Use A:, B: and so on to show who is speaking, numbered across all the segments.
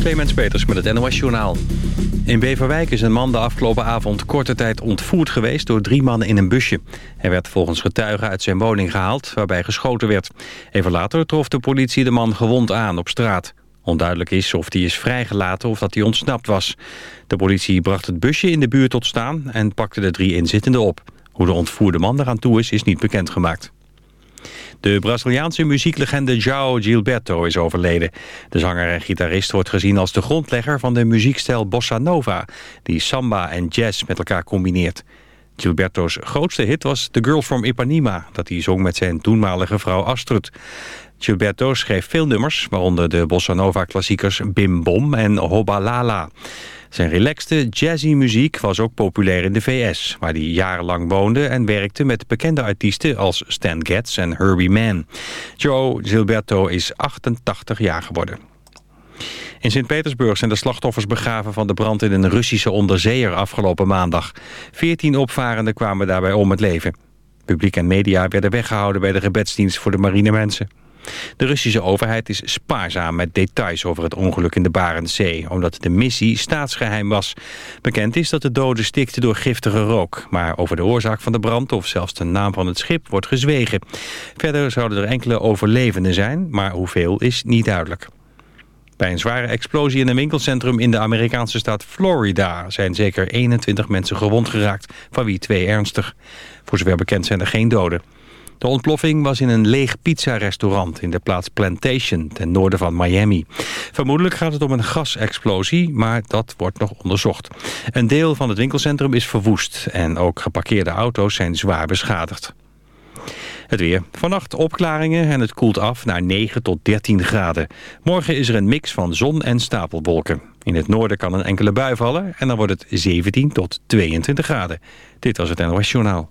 A: Clemens Peters met het NOS Journaal. In Beverwijk is een man de afgelopen avond korte tijd ontvoerd geweest... door drie mannen in een busje. Hij werd volgens getuigen uit zijn woning gehaald, waarbij geschoten werd. Even later trof de politie de man gewond aan op straat. Onduidelijk is of hij is vrijgelaten of dat hij ontsnapt was. De politie bracht het busje in de buurt tot staan... en pakte de drie inzittenden op. Hoe de ontvoerde man eraan toe is, is niet bekendgemaakt. De Braziliaanse muzieklegende João Gilberto is overleden. De zanger en gitarist wordt gezien als de grondlegger van de muziekstijl bossa nova... die samba en jazz met elkaar combineert. Gilberto's grootste hit was The Girl from Ipanema... dat hij zong met zijn toenmalige vrouw Astrid. Gilberto schreef veel nummers, waaronder de bossa nova klassiekers Bim Bom en Hobalala. Zijn relaxte, jazzy muziek was ook populair in de VS... waar hij jarenlang woonde en werkte met bekende artiesten... als Stan Getz en Herbie Mann. Joe Gilberto is 88 jaar geworden. In Sint-Petersburg zijn de slachtoffers begraven van de brand in een Russische onderzeeër afgelopen maandag. Veertien opvarenden kwamen daarbij om het leven. Publiek en media werden weggehouden bij de gebedsdienst voor de marinemensen. De Russische overheid is spaarzaam met details over het ongeluk in de Barentszee... omdat de missie staatsgeheim was. Bekend is dat de doden stikten door giftige rook... maar over de oorzaak van de brand of zelfs de naam van het schip wordt gezwegen. Verder zouden er enkele overlevenden zijn, maar hoeveel is niet duidelijk. Bij een zware explosie in een winkelcentrum in de Amerikaanse staat Florida... zijn zeker 21 mensen gewond geraakt, van wie twee ernstig. Voor zover bekend zijn er geen doden. De ontploffing was in een leeg pizza-restaurant in de plaats Plantation ten noorden van Miami. Vermoedelijk gaat het om een gasexplosie, maar dat wordt nog onderzocht. Een deel van het winkelcentrum is verwoest en ook geparkeerde auto's zijn zwaar beschadigd. Het weer. Vannacht opklaringen en het koelt af naar 9 tot 13 graden. Morgen is er een mix van zon en stapelwolken. In het noorden kan een enkele bui vallen en dan wordt het 17 tot 22 graden. Dit was het NOS Journaal.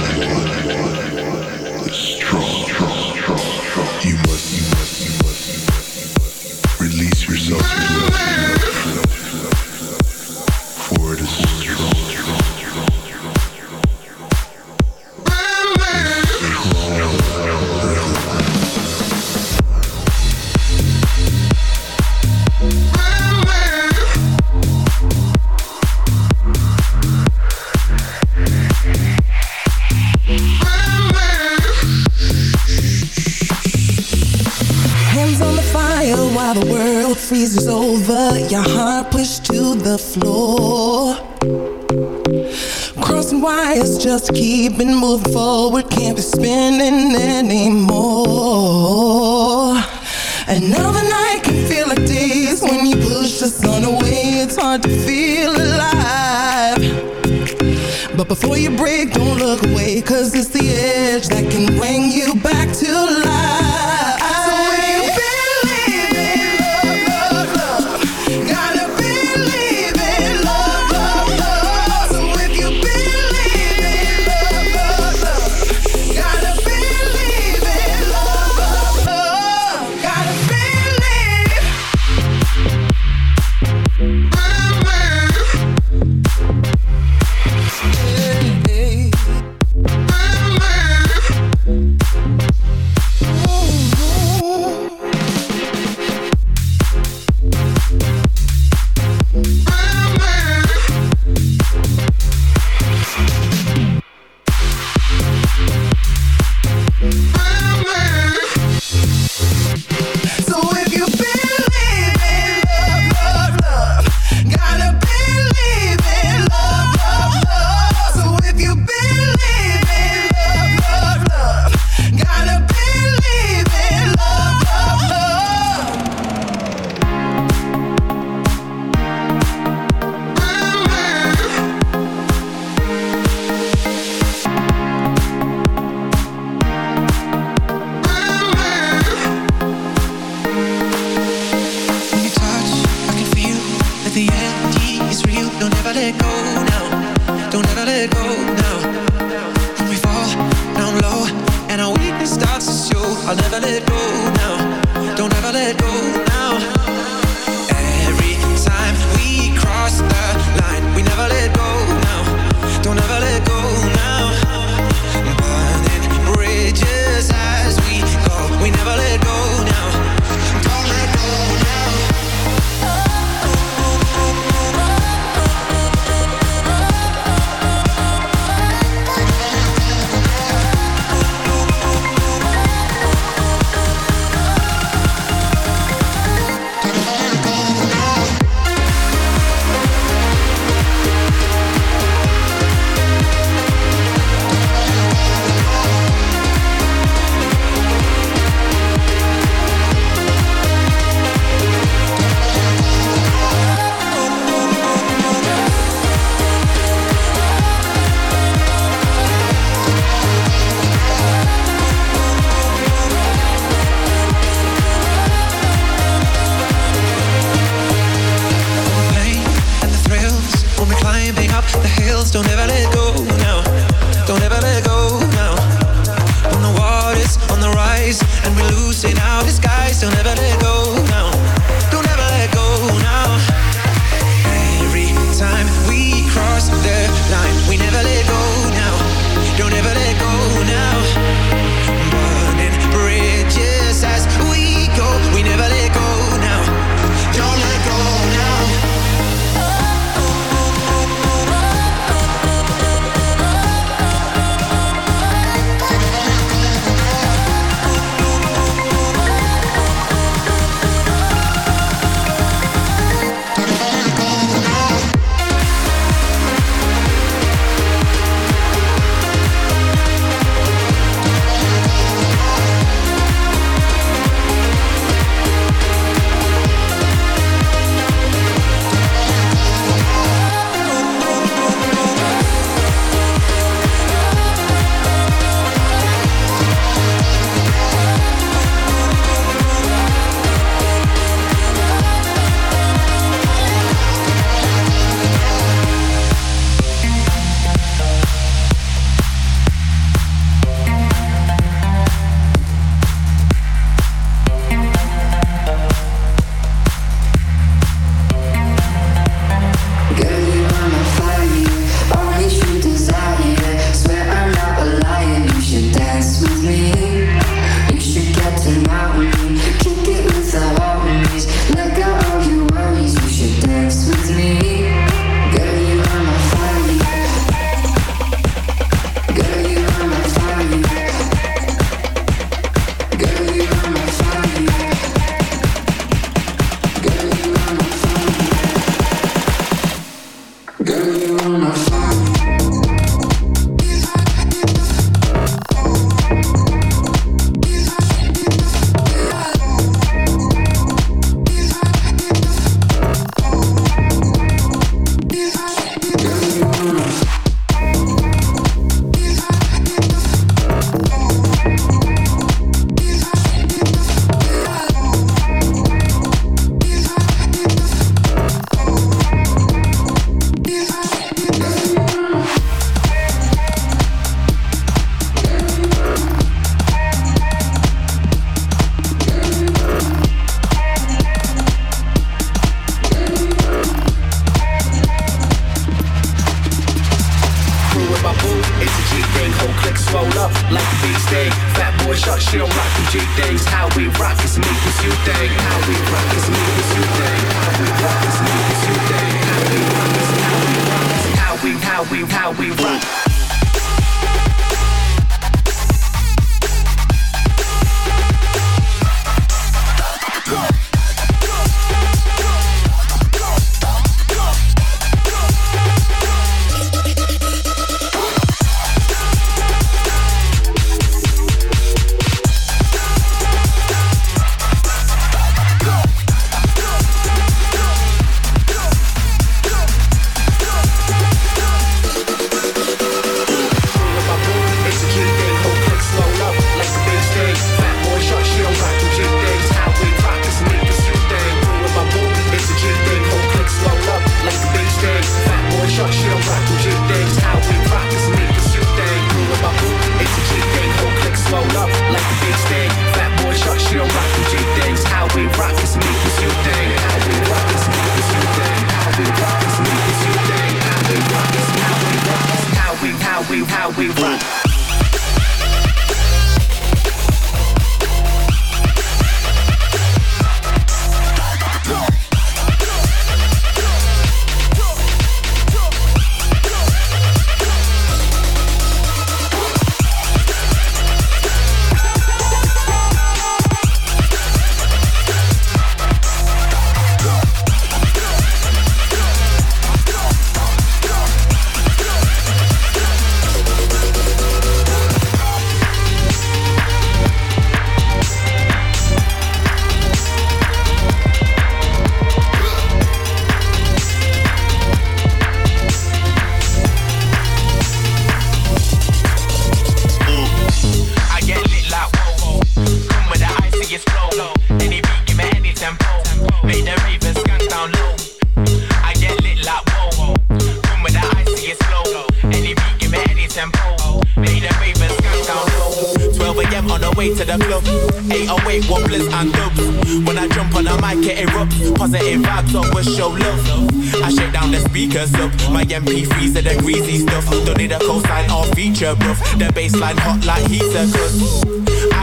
B: Los while the world freezes over. Your heart pushed to the floor. Crossing wires, just keeping moving forward. Can't be spinning anymore. Another night can feel like days when you push the sun away. It's hard to feel alive. But before you break, don't look away Cause it's the edge that can bring you back to life
C: we, how we, how we rock. Speakers up. My MP3s are the greasy stuff. Don't need a cosign or feature, bruv. The bassline hot like heater, I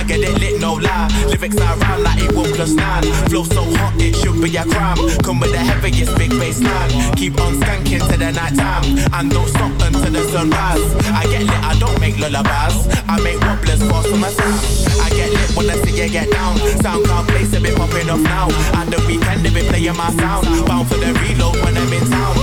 C: get it lit, no lie. Lyrics are rhyme like it one plus nine. Flow so hot, it should be a crime. Come with the heaviest big bass line. Keep on skanking to the night time. And don't stop until the sunrise. I get lit, I don't make lullabies. I make wobblers for summer sound. I get lit when I see you get down. Sound card place a bit popping off now. And the weekend they be playing my sound. Bound for the reload when I'm in town.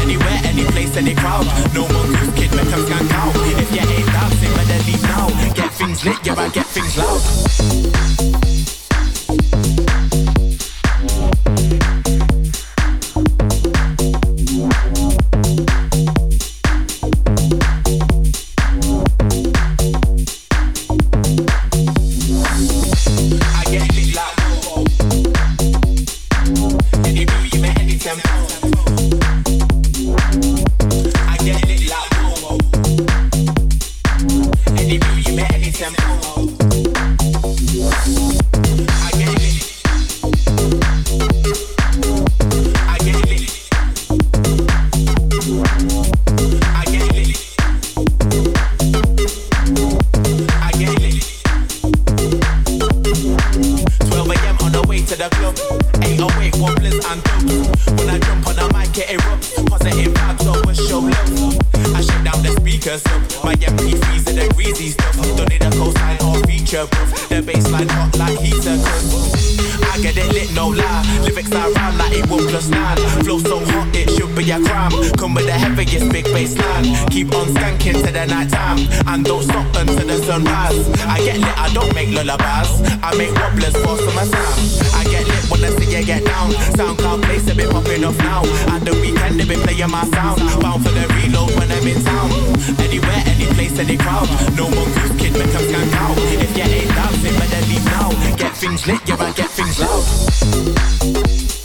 C: Anywhere, any place, any crowd. No more goose kid, make them skank out. If you ain't dancing, better leave now. Get things lit, yeah, I get things loud. Speakers. My MP3s are the greasy stuff. Don't need a cosign or feature proof. The bassline hot like heater. Cause I get it lit, no lie. Lyrics are rhyme like it one plus nine. Flow so hot, it should be a crime. Come with the heaviest big bass line. Keep on skanking to the night time. And don't stop until the sunrise. I get lit, I don't make lullabies. I make wobblers for summer sound. I get lit when I see you get down. SoundCloud place a bit popping off now. And the weekend they been playing my sound. Bound for the reload when I'm in town. Anywhere, any place, any crowd. No more goose kid, make them skank out. If you ain't dancing, better leave now. Get things lit, yeah, I get things loud.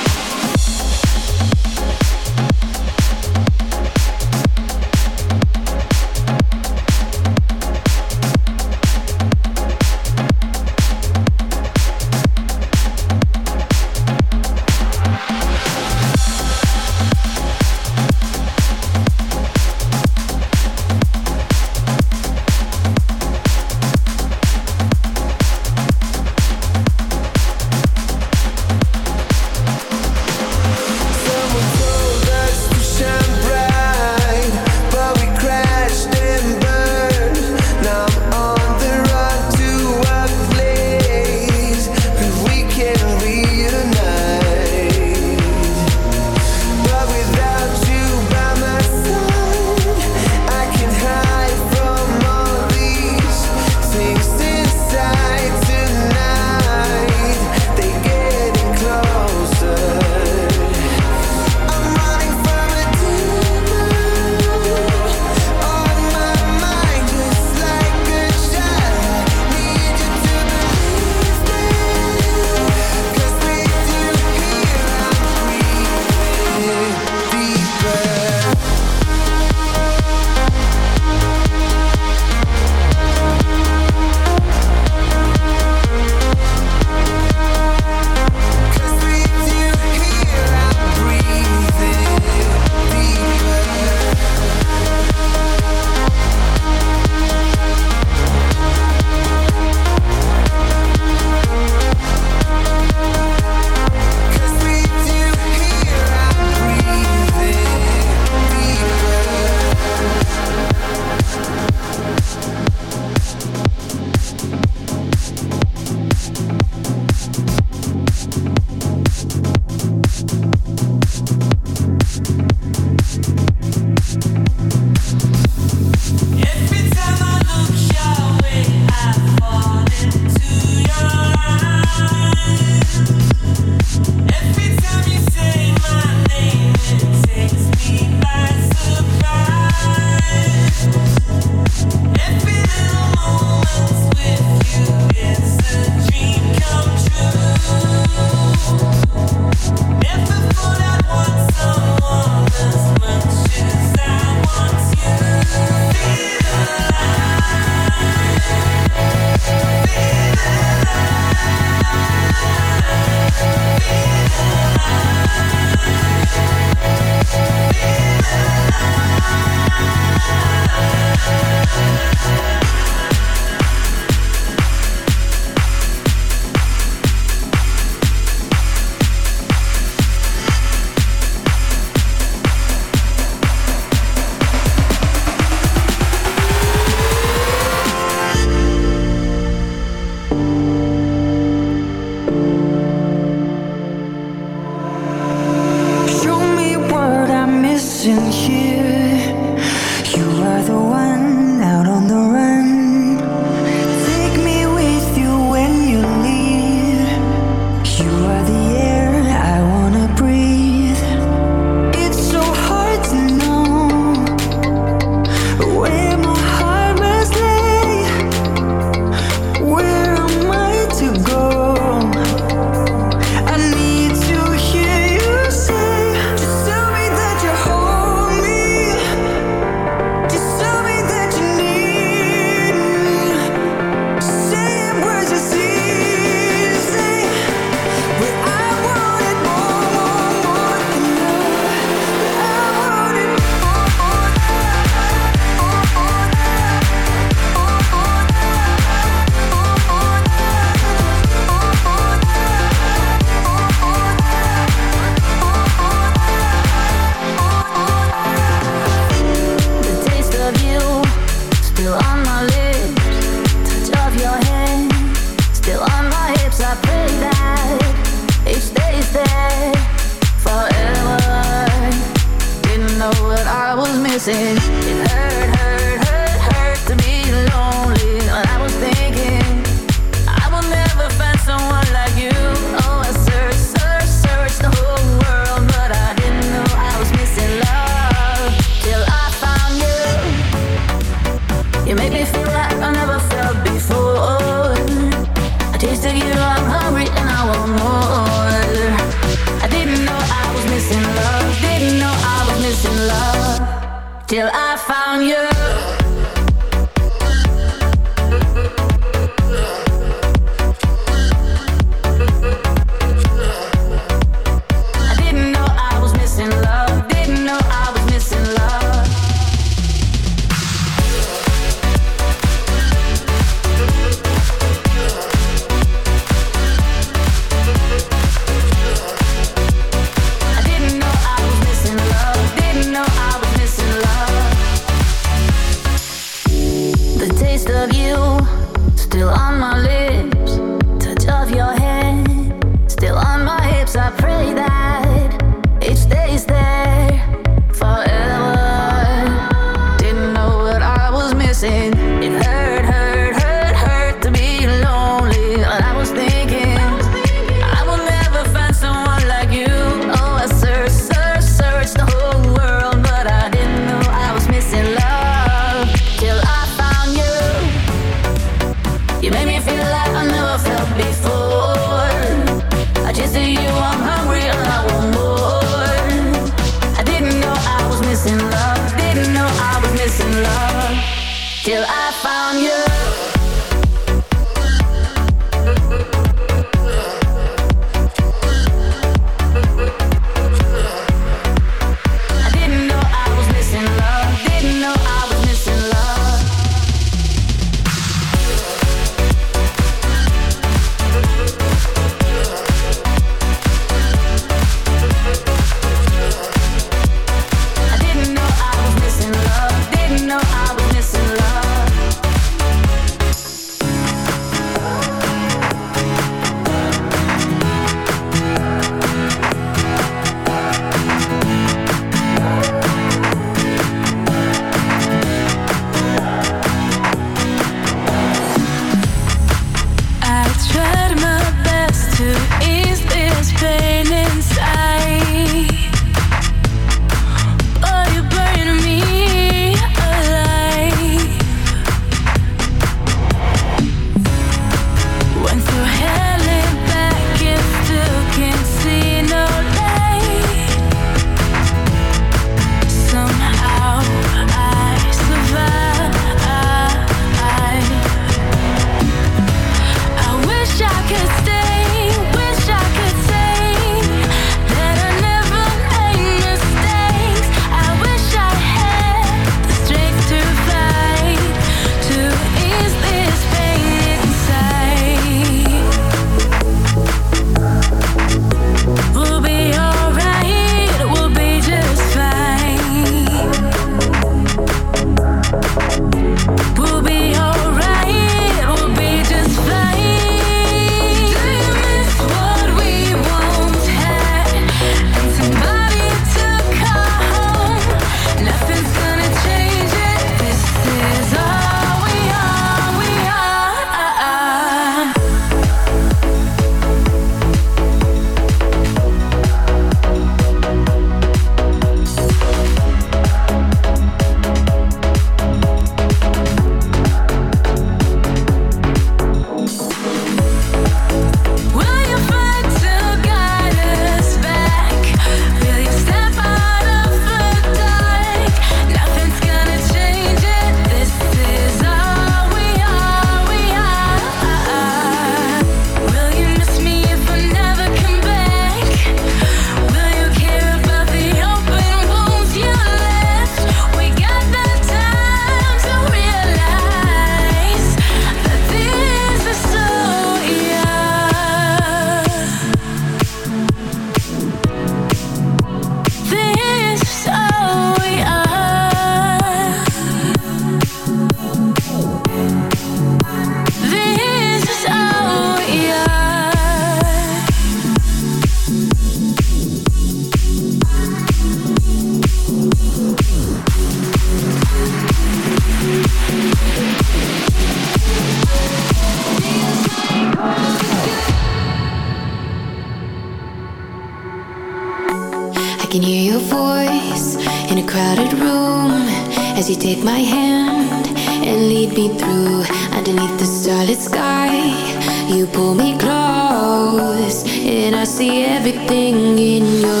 D: And I
E: see
F: everything in your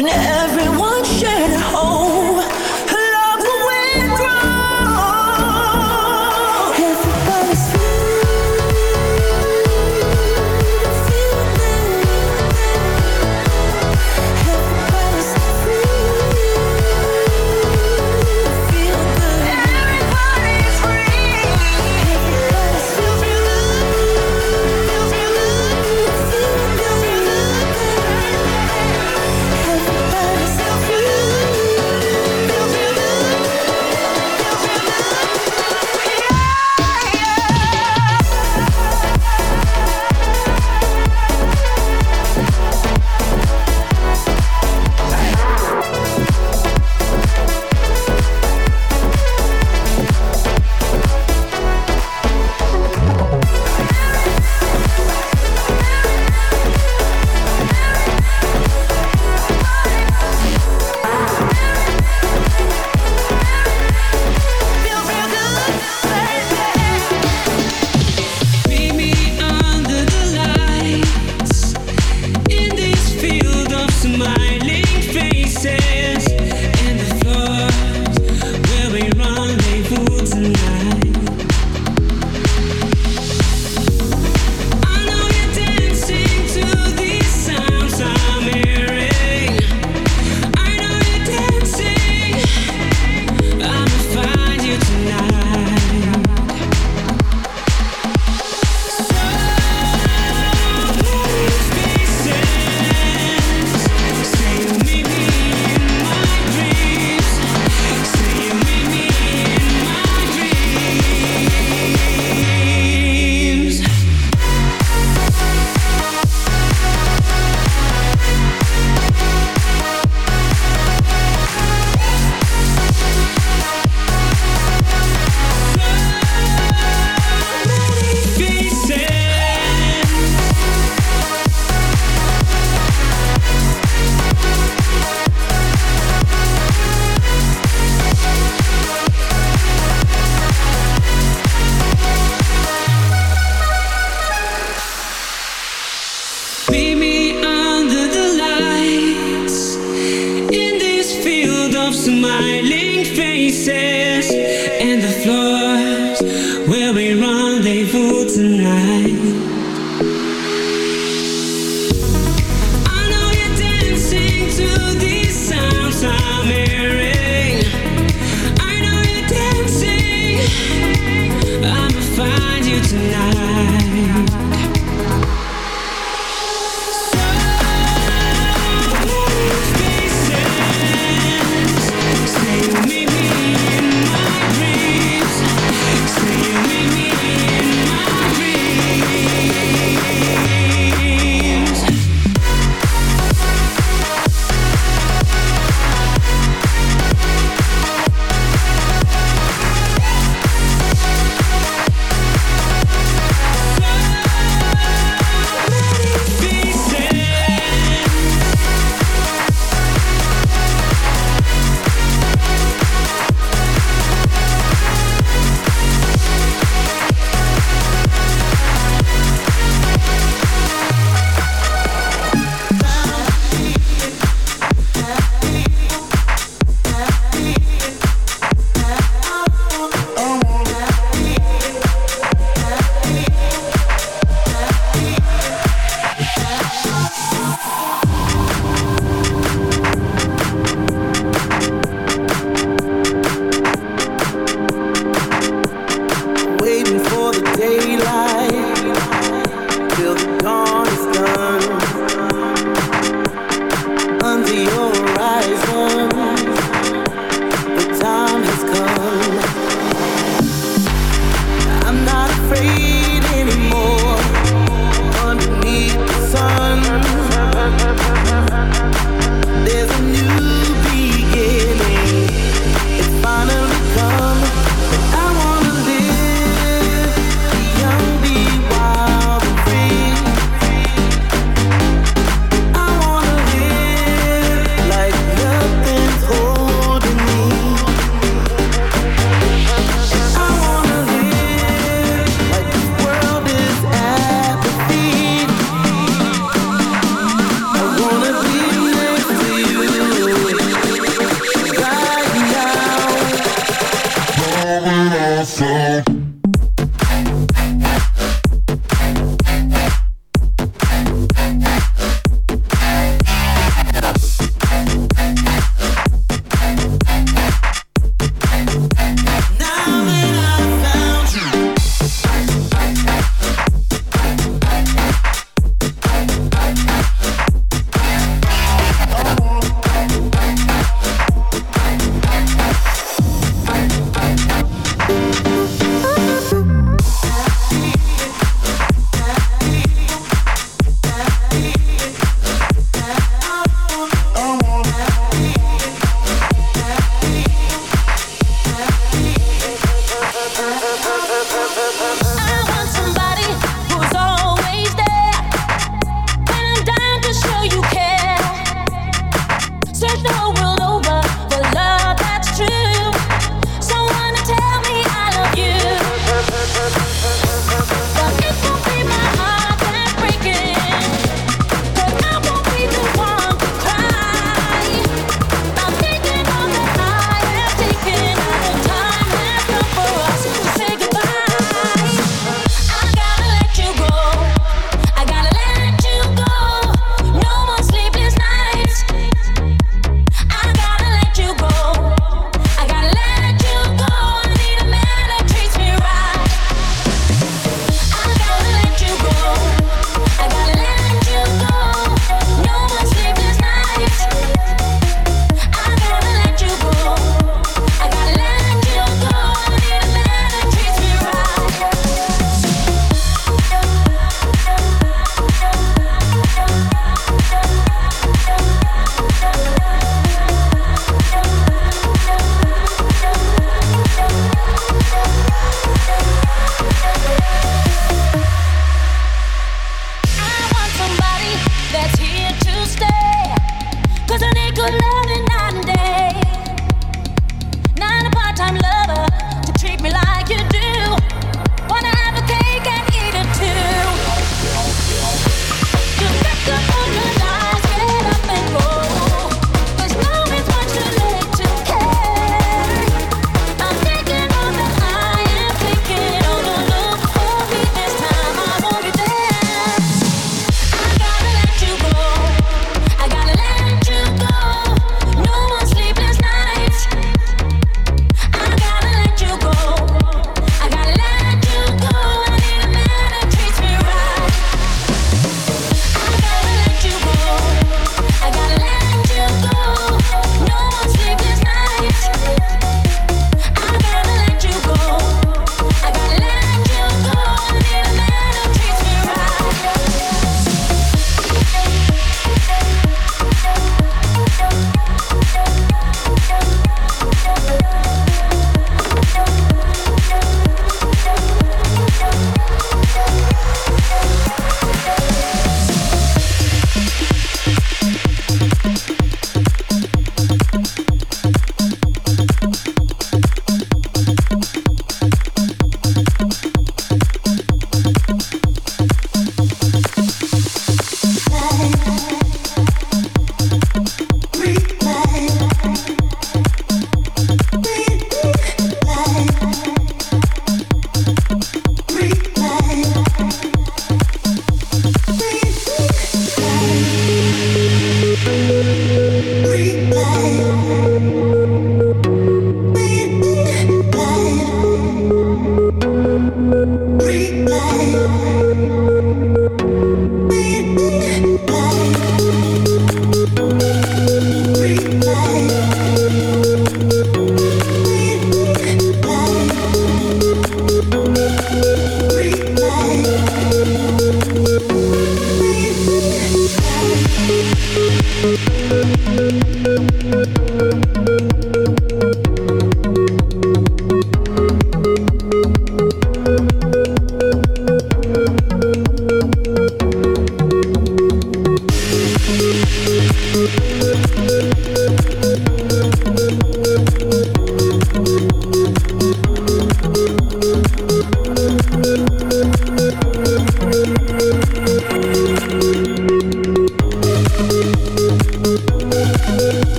D: when
G: every